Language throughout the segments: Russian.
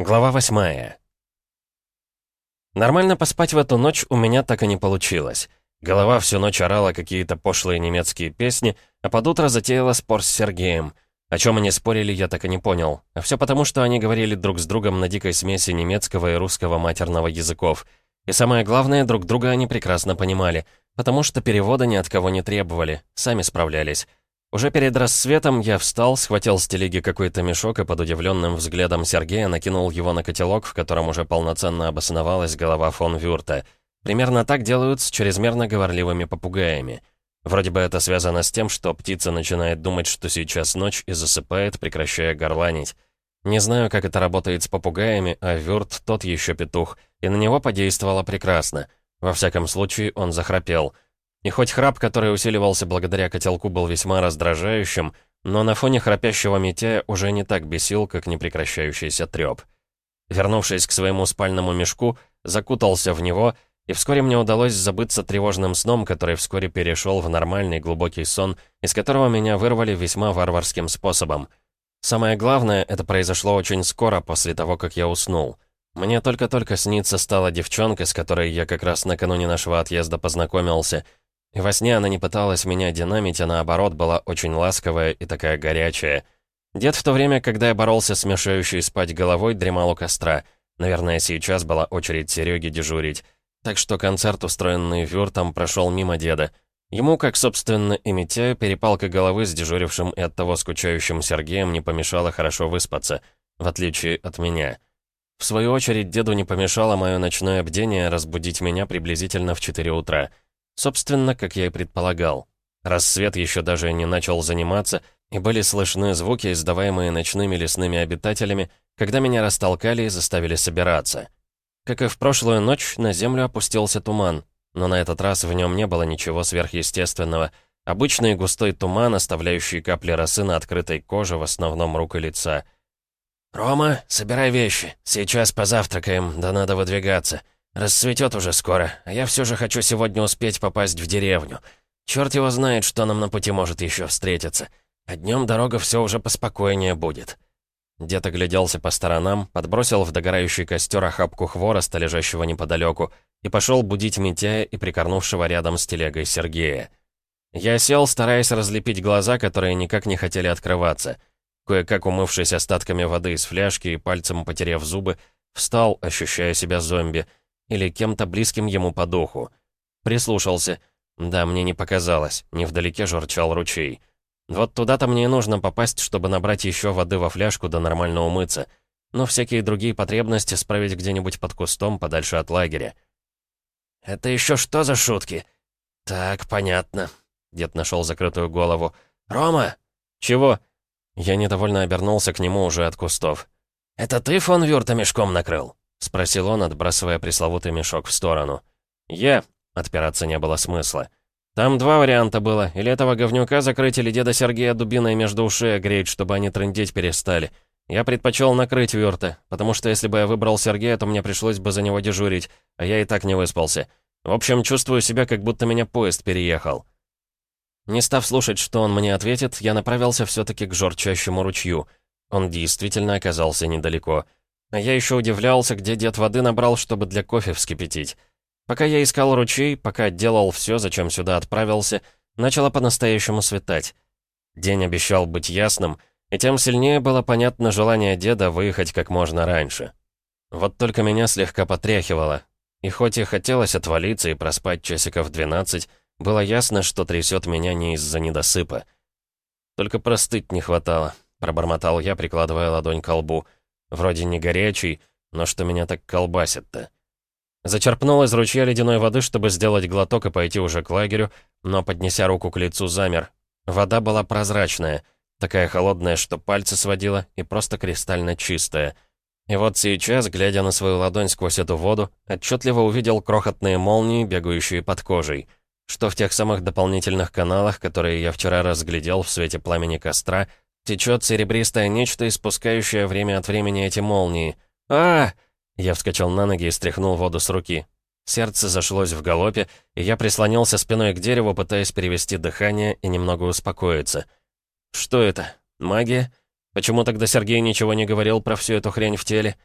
Глава восьмая. Нормально поспать в эту ночь у меня так и не получилось. Голова всю ночь орала какие-то пошлые немецкие песни, а под утро затеяла спор с Сергеем. О чем они спорили, я так и не понял. А все потому, что они говорили друг с другом на дикой смеси немецкого и русского матерного языков. И самое главное, друг друга они прекрасно понимали, потому что перевода ни от кого не требовали, сами справлялись. Уже перед рассветом я встал, схватил с телеги какой-то мешок и под удивленным взглядом Сергея накинул его на котелок, в котором уже полноценно обосновалась голова фон Вюрта. Примерно так делают с чрезмерно говорливыми попугаями. Вроде бы это связано с тем, что птица начинает думать, что сейчас ночь и засыпает, прекращая горланить. Не знаю, как это работает с попугаями, а Вюрт тот еще петух, и на него подействовало прекрасно. Во всяком случае, он захрапел — и хоть храп, который усиливался благодаря котелку, был весьма раздражающим, но на фоне храпящего Митяя уже не так бесил, как непрекращающийся трёп. Вернувшись к своему спальному мешку, закутался в него, и вскоре мне удалось забыться тревожным сном, который вскоре перешел в нормальный глубокий сон, из которого меня вырвали весьма варварским способом. Самое главное, это произошло очень скоро после того, как я уснул. Мне только-только снится стала девчонка, с которой я как раз накануне нашего отъезда познакомился — во сне она не пыталась меня динамить, а наоборот была очень ласковая и такая горячая. Дед в то время, когда я боролся с мешающей спать головой, дремал у костра. Наверное, сейчас была очередь Сереги дежурить. Так что концерт, устроенный Вюртом, прошел мимо деда. Ему, как, собственно, и Митяю, перепалка головы с дежурившим и от того скучающим Сергеем не помешала хорошо выспаться, в отличие от меня. В свою очередь, деду не помешало мое ночное бдение разбудить меня приблизительно в 4 утра — Собственно, как я и предполагал. Рассвет еще даже не начал заниматься, и были слышны звуки, издаваемые ночными лесными обитателями, когда меня растолкали и заставили собираться. Как и в прошлую ночь, на землю опустился туман, но на этот раз в нем не было ничего сверхъестественного. Обычный густой туман, оставляющий капли росы на открытой коже, в основном рук и лица. «Рома, собирай вещи. Сейчас позавтракаем, да надо выдвигаться. Рассветет уже скоро, а я все же хочу сегодня успеть попасть в деревню. Черт его знает, что нам на пути может еще встретиться. А днем дорога все уже поспокойнее будет». Дед огляделся по сторонам, подбросил в догорающий костер охапку хвороста, лежащего неподалеку, и пошел будить Митяя и прикорнувшего рядом с телегой Сергея. Я сел, стараясь разлепить глаза, которые никак не хотели открываться. Кое-как умывшись остатками воды из фляжки и пальцем потеряв зубы, встал, ощущая себя зомби — или кем-то близким ему по духу. Прислушался. Да, мне не показалось, невдалеке журчал ручей. Вот туда-то мне и нужно попасть, чтобы набрать еще воды во фляжку да нормально умыться. Но всякие другие потребности справить где-нибудь под кустом, подальше от лагеря. «Это еще что за шутки?» «Так, понятно». Дед нашел закрытую голову. «Рома!» «Чего?» Я недовольно обернулся к нему уже от кустов. «Это ты фон Вюрта мешком накрыл?» — спросил он, отбрасывая пресловутый мешок в сторону. «Я...» — отпираться не было смысла. «Там два варианта было. Или этого говнюка закрыть, или деда Сергея дубиной между ушей огреть, чтобы они трындеть перестали. Я предпочел накрыть Вюрта, потому что если бы я выбрал Сергея, то мне пришлось бы за него дежурить, а я и так не выспался. В общем, чувствую себя, как будто меня поезд переехал». Не став слушать, что он мне ответит, я направился все-таки к жорчащему ручью. Он действительно оказался недалеко. А я еще удивлялся, где дед воды набрал, чтобы для кофе вскипятить. Пока я искал ручей, пока делал все, зачем сюда отправился, начало по-настоящему светать. День обещал быть ясным, и тем сильнее было понятно желание деда выехать как можно раньше. Вот только меня слегка потряхивало. И хоть и хотелось отвалиться и проспать часиков 12, было ясно, что трясет меня не из-за недосыпа. Только простыть не хватало, пробормотал я, прикладывая ладонь к лбу. Вроде не горячий, но что меня так колбасит-то? Зачерпнул из ручья ледяной воды, чтобы сделать глоток и пойти уже к лагерю, но, поднеся руку к лицу, замер. Вода была прозрачная, такая холодная, что пальцы сводила, и просто кристально чистая. И вот сейчас, глядя на свою ладонь сквозь эту воду, отчетливо увидел крохотные молнии, бегающие под кожей. Что в тех самых дополнительных каналах, которые я вчера разглядел в свете пламени костра, Течет серебристое нечто, испускающее время от времени эти молнии. а, Я вскочил на ноги и стряхнул воду с руки. Сердце зашлось в галопе, и я прислонился спиной к дереву, пытаясь перевести дыхание и немного успокоиться. Что это? Магия? Почему тогда Сергей ничего не говорил про всю эту хрень в теле?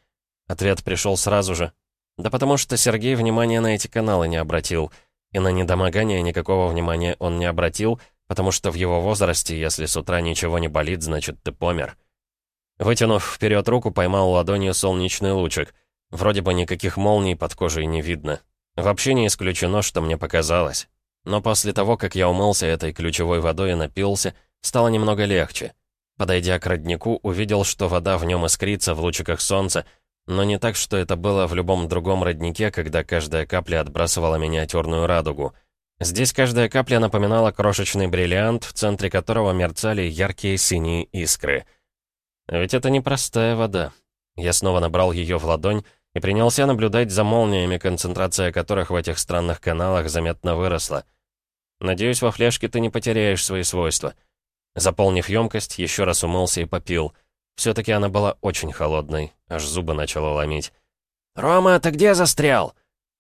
Ответ пришел сразу же. Да потому что Сергей внимания на эти каналы не обратил. И на недомогание никакого внимания он не обратил, потому что в его возрасте, если с утра ничего не болит, значит, ты помер. Вытянув вперед руку, поймал ладонью солнечный лучик. Вроде бы никаких молний под кожей не видно. Вообще не исключено, что мне показалось. Но после того, как я умылся этой ключевой водой и напился, стало немного легче. Подойдя к роднику, увидел, что вода в нем искрится в лучиках солнца, но не так, что это было в любом другом роднике, когда каждая капля отбрасывала миниатюрную радугу. Здесь каждая капля напоминала крошечный бриллиант, в центре которого мерцали яркие синие искры. Ведь это непростая вода. Я снова набрал ее в ладонь и принялся наблюдать за молниями, концентрация которых в этих странных каналах заметно выросла. Надеюсь, во фляжке ты не потеряешь свои свойства. Заполнив емкость, еще раз умылся и попил — все-таки она была очень холодной, аж зубы начало ломить. «Рома, ты где застрял?»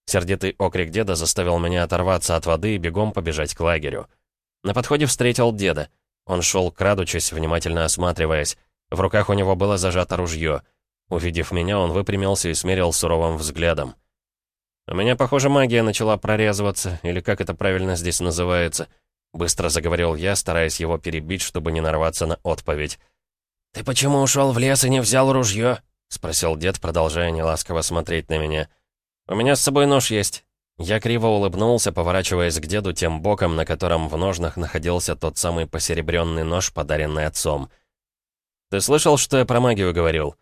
Сердитый окрик деда заставил меня оторваться от воды и бегом побежать к лагерю. На подходе встретил деда. Он шел, крадучись, внимательно осматриваясь. В руках у него было зажато ружье. Увидев меня, он выпрямился и смерил суровым взглядом. «У меня, похоже, магия начала прорезываться, или как это правильно здесь называется?» Быстро заговорил я, стараясь его перебить, чтобы не нарваться на отповедь. «Ты почему ушел в лес и не взял ружье?» — спросил дед, продолжая неласково смотреть на меня. «У меня с собой нож есть». Я криво улыбнулся, поворачиваясь к деду тем боком, на котором в ножнах находился тот самый посеребренный нож, подаренный отцом. «Ты слышал, что я про магию говорил?»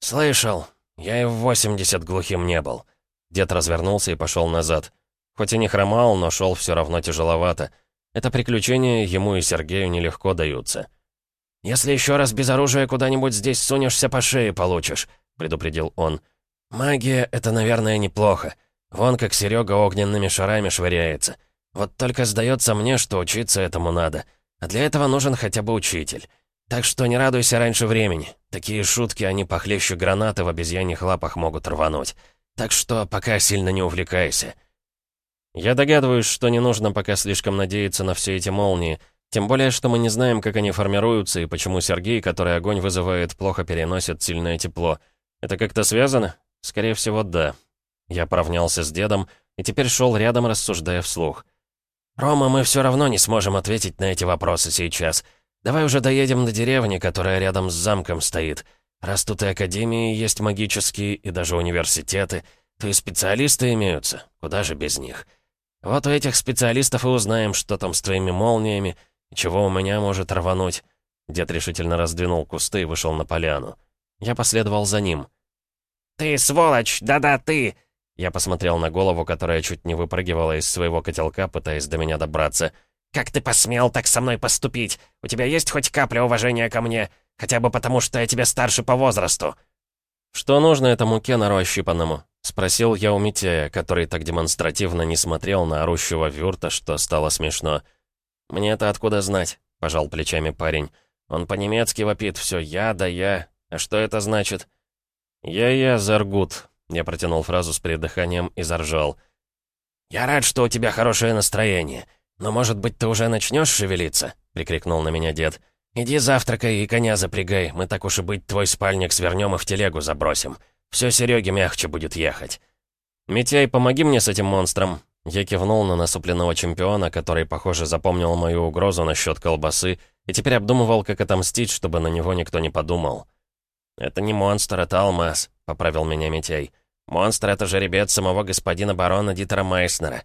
«Слышал. Я и в 80 глухим не был». Дед развернулся и пошел назад. Хоть и не хромал, но шел все равно тяжеловато. Это приключение ему и Сергею нелегко даются. «Если еще раз без оружия куда-нибудь здесь сунешься, по шее получишь», — предупредил он. «Магия — это, наверное, неплохо. Вон как Серега огненными шарами швыряется. Вот только сдается мне, что учиться этому надо. А для этого нужен хотя бы учитель. Так что не радуйся раньше времени. Такие шутки, они похлеще гранаты в обезьяньих лапах могут рвануть. Так что пока сильно не увлекайся». Я догадываюсь, что не нужно пока слишком надеяться на все эти молнии, тем более, что мы не знаем, как они формируются и почему Сергей, который огонь вызывает, плохо переносит сильное тепло. Это как-то связано? Скорее всего, да. Я поравнялся с дедом и теперь шел рядом, рассуждая вслух. «Рома, мы все равно не сможем ответить на эти вопросы сейчас. Давай уже доедем до деревни, которая рядом с замком стоит. Раз тут и академии есть магические, и даже университеты, то и специалисты имеются. Куда же без них? Вот у этих специалистов и узнаем, что там с твоими молниями, чего у меня может рвануть?» Дед решительно раздвинул кусты и вышел на поляну. Я последовал за ним. «Ты сволочь! Да-да, ты!» Я посмотрел на голову, которая чуть не выпрыгивала из своего котелка, пытаясь до меня добраться. «Как ты посмел так со мной поступить? У тебя есть хоть капля уважения ко мне? Хотя бы потому, что я тебе старше по возрасту?» «Что нужно этому Кеннеру ощипанному?» — спросил я у Митяя, который так демонстративно не смотрел на орущего Вюрта, что стало смешно. «Мне это откуда знать?» — пожал плечами парень. «Он по-немецки вопит все «я» да «я». А что это значит?» «Я-я, Заргут», — я протянул фразу с придыханием и заржал. «Я рад, что у тебя хорошее настроение. Но, может быть, ты уже начнешь шевелиться?» — прикрикнул на меня дед. «Иди завтракай и коня запрягай. Мы так уж и быть твой спальник свернем и в телегу забросим. Все Сереге мягче будет ехать». «Митяй, помоги мне с этим монстром», я кивнул на насупленного чемпиона, который, похоже, запомнил мою угрозу насчет колбасы и теперь обдумывал, как отомстить, чтобы на него никто не подумал. «Это не монстр, это алмаз», — поправил меня Митяй. «Монстр — это жеребец самого господина барона Дитера Майснера».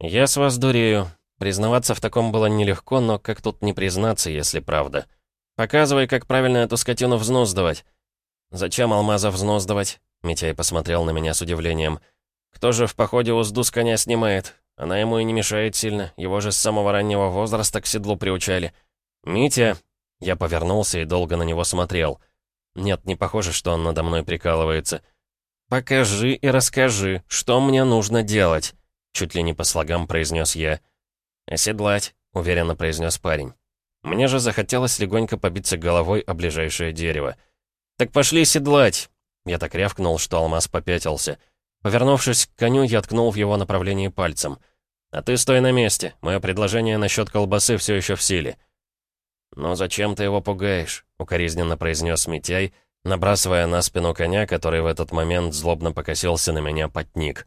«Я с вас дурею. Признаваться в таком было нелегко, но как тут не признаться, если правда? Показывай, как правильно эту скотину взнуздывать». «Зачем алмаза взнуздывать?» Митяй посмотрел на меня с удивлением. «Я кто же в походе узду с коня снимает? Она ему и не мешает сильно. Его же с самого раннего возраста к седлу приучали. «Митя!» Я повернулся и долго на него смотрел. Нет, не похоже, что он надо мной прикалывается. «Покажи и расскажи, что мне нужно делать?» Чуть ли не по слогам произнес я. «Оседлать», — уверенно произнес парень. Мне же захотелось легонько побиться головой о ближайшее дерево. «Так пошли седлать!» Я так рявкнул, что алмаз попятился. Повернувшись к коню, я ткнул в его направлении пальцем. «А ты стой на месте. Мое предложение насчет колбасы все еще в силе». «Но зачем ты его пугаешь?» — укоризненно произнес Митяй, набрасывая на спину коня, который в этот момент злобно покосился на меня потник.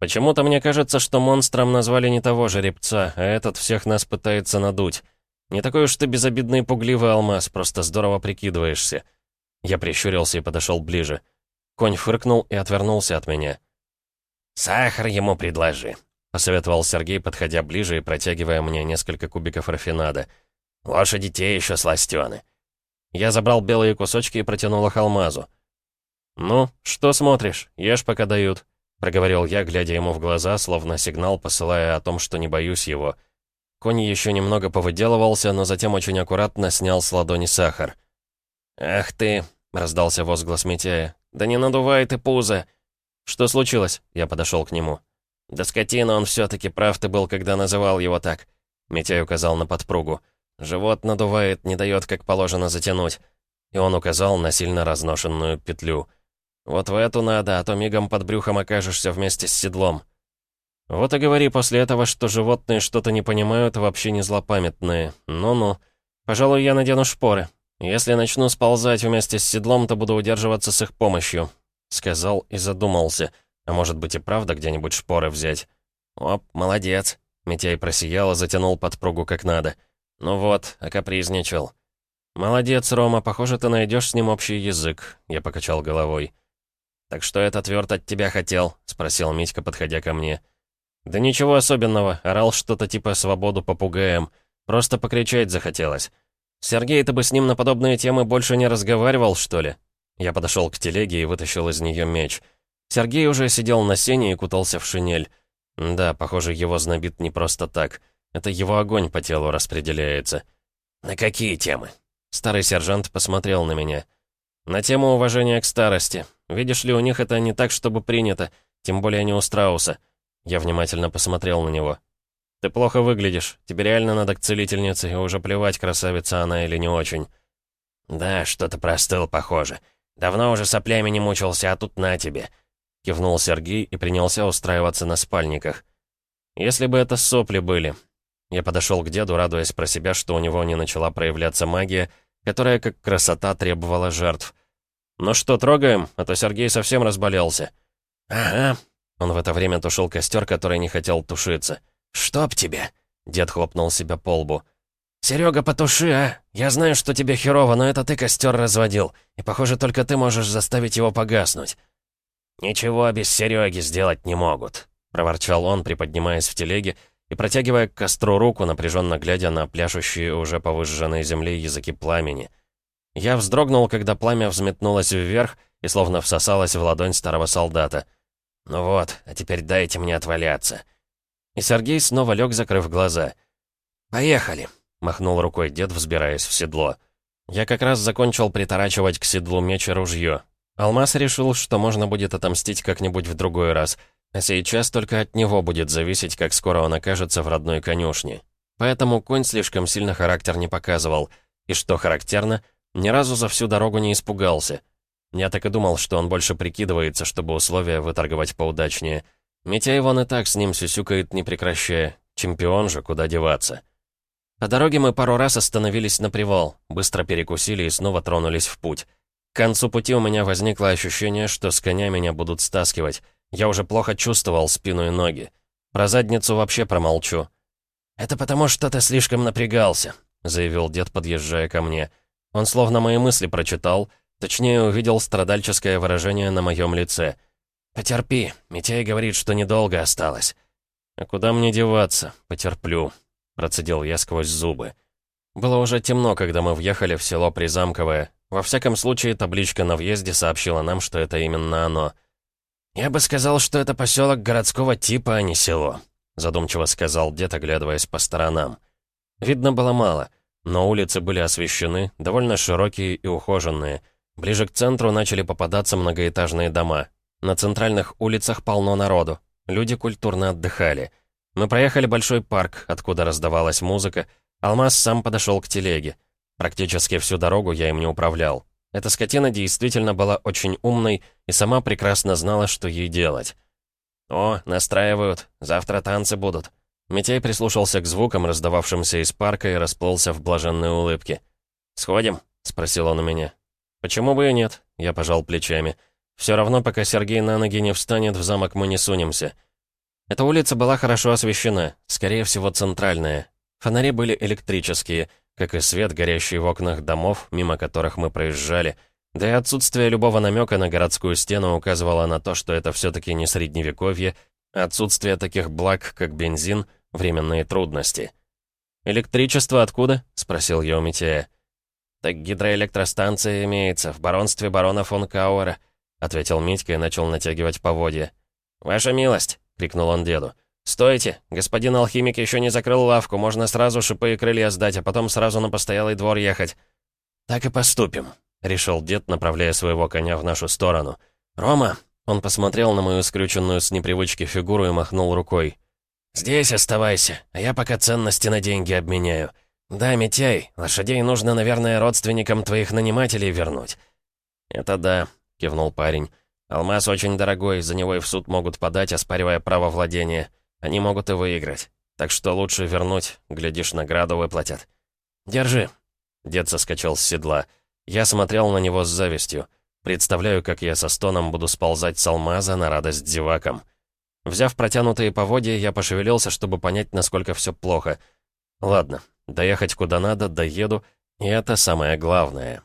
«Почему-то мне кажется, что монстром назвали не того жеребца, а этот всех нас пытается надуть. Не такой уж ты безобидный пугливый алмаз, просто здорово прикидываешься». Я прищурился и подошел ближе. Конь фыркнул и отвернулся от меня. «Сахар ему предложи», — посоветовал Сергей, подходя ближе и протягивая мне несколько кубиков рафинада. «Лошади те еще сластены». Я забрал белые кусочки и протянул их алмазу. «Ну, что смотришь? Ешь, пока дают», — проговорил я, глядя ему в глаза, словно сигнал, посылая о том, что не боюсь его. Конь еще немного повыделывался, но затем очень аккуратно снял с ладони сахар. «Ах ты!» — раздался возглас Митяя. «Да не надувай ты пузо!» «Что случилось?» — я подошел к нему. «Да скотина, он все-таки прав ты был, когда называл его так». Митяй указал на подпругу. «Живот надувает, не дает, как положено, затянуть». И он указал на сильно разношенную петлю. «Вот в эту надо, а то мигом под брюхом окажешься вместе с седлом». «Вот и говори после этого, что животные что-то не понимают, вообще не злопамятные. Ну-ну. Пожалуй, я надену шпоры. Если начну сползать вместе с седлом, то буду удерживаться с их помощью», — сказал и задумался. «А может быть и правда где-нибудь шпоры взять?» «Оп, молодец!» Митяй просиял и затянул подпругу как надо. «Ну вот, окапризничал». «Молодец, Рома, похоже, ты найдешь с ним общий язык», — я покачал головой. «Так что этот верт от тебя хотел?» — спросил Митька, подходя ко мне. «Да ничего особенного, орал что-то типа «свободу попугаем». Просто покричать захотелось. Сергей, ты бы с ним на подобные темы больше не разговаривал, что ли?» Я подошел к телеге и вытащил из нее меч. Сергей уже сидел на сене и кутался в шинель. Да, похоже, его знобит не просто так. Это его огонь по телу распределяется. «На какие темы?» Старый сержант посмотрел на меня. «На тему уважения к старости. Видишь ли, у них это не так, чтобы принято, тем более не у страуса. Я внимательно посмотрел на него. «Ты плохо выглядишь. Тебе реально надо к целительнице, и уже плевать, красавица она или не очень». «Да, что-то простыл, похоже. Давно уже соплями не мучился, а тут на тебе». Кивнул Сергей и принялся устраиваться на спальниках. «Если бы это сопли были». Я подошел к деду, радуясь про себя, что у него не начала проявляться магия, которая, как красота, требовала жертв. «Ну что, трогаем? А то Сергей совсем разболелся». «Ага, он в это время тушил костер, который не хотел тушиться. «Чтоб тебе!» — дед хлопнул себя по лбу. «Серега, потуши, а! Я знаю, что тебе херово, но это ты костер разводил, и, похоже, только ты можешь заставить его погаснуть». «Ничего без Сереги сделать не могут», — проворчал он, приподнимаясь в телеге и протягивая к костру руку, напряженно глядя на пляшущие уже по выжженной земле языки пламени. Я вздрогнул, когда пламя взметнулось вверх и словно всосалось в ладонь старого солдата — «Ну вот, а теперь дайте мне отваляться». И Сергей снова лег, закрыв глаза. «Поехали», — махнул рукой дед, взбираясь в седло. Я как раз закончил приторачивать к седлу меч и ружье. Алмаз решил, что можно будет отомстить как-нибудь в другой раз, а сейчас только от него будет зависеть, как скоро он окажется в родной конюшне. Поэтому конь слишком сильно характер не показывал, и, что характерно, ни разу за всю дорогу не испугался — я так и думал, что он больше прикидывается, чтобы условия выторговать поудачнее. Митяй вон и так с ним сюсюкает, не прекращая. Чемпион же, куда деваться. По дороге мы пару раз остановились на привал, быстро перекусили и снова тронулись в путь. К концу пути у меня возникло ощущение, что с коня меня будут стаскивать. Я уже плохо чувствовал спину и ноги. Про задницу вообще промолчу. «Это потому, что ты слишком напрягался», — заявил дед, подъезжая ко мне. Он словно мои мысли прочитал — Точнее, увидел страдальческое выражение на моем лице. «Потерпи, Митяй говорит, что недолго осталось». «А куда мне деваться? Потерплю», — процедил я сквозь зубы. Было уже темно, когда мы въехали в село Призамковое. Во всяком случае, табличка на въезде сообщила нам, что это именно оно. «Я бы сказал, что это поселок городского типа, а не село», задумчиво сказал дед, оглядываясь по сторонам. Видно было мало, но улицы были освещены, довольно широкие и ухоженные — Ближе к центру начали попадаться многоэтажные дома. На центральных улицах полно народу. Люди культурно отдыхали. Мы проехали большой парк, откуда раздавалась музыка. Алмаз сам подошел к телеге. Практически всю дорогу я им не управлял. Эта скотина действительно была очень умной и сама прекрасно знала, что ей делать. «О, настраивают. Завтра танцы будут». Митяй прислушался к звукам, раздававшимся из парка, и расплылся в блаженной улыбке. «Сходим?» — спросил он у меня. «Почему бы и нет?» — я пожал плечами. «Все равно, пока Сергей на ноги не встанет, в замок мы не сунемся». Эта улица была хорошо освещена, скорее всего, центральная. Фонари были электрические, как и свет, горящий в окнах домов, мимо которых мы проезжали. Да и отсутствие любого намека на городскую стену указывало на то, что это все-таки не средневековье, а отсутствие таких благ, как бензин, временные трудности. «Электричество откуда?» — спросил я у Митяя. «Так гидроэлектростанция имеется в баронстве барона фон Кауэра», — ответил Митька и начал натягивать поводья. «Ваша милость!» — крикнул он деду. «Стойте! Господин алхимик еще не закрыл лавку, можно сразу шипы и крылья сдать, а потом сразу на постоялый двор ехать». «Так и поступим», — решил дед, направляя своего коня в нашу сторону. «Рома!» — он посмотрел на мою скрюченную с непривычки фигуру и махнул рукой. «Здесь оставайся, а я пока ценности на деньги обменяю. Да, Митяй, лошадей нужно, наверное, родственникам твоих нанимателей вернуть». «Это да», — кивнул парень. «Алмаз очень дорогой, за него и в суд могут подать, оспаривая право владения». Они могут и выиграть. Так что лучше вернуть, глядишь, награду выплатят. Держи. Дед соскочил с седла. Я смотрел на него с завистью. Представляю, как я со стоном буду сползать с алмаза на радость зевакам. Взяв протянутые поводья, я пошевелился, чтобы понять, насколько все плохо. Ладно, доехать куда надо, доеду, и это самое главное.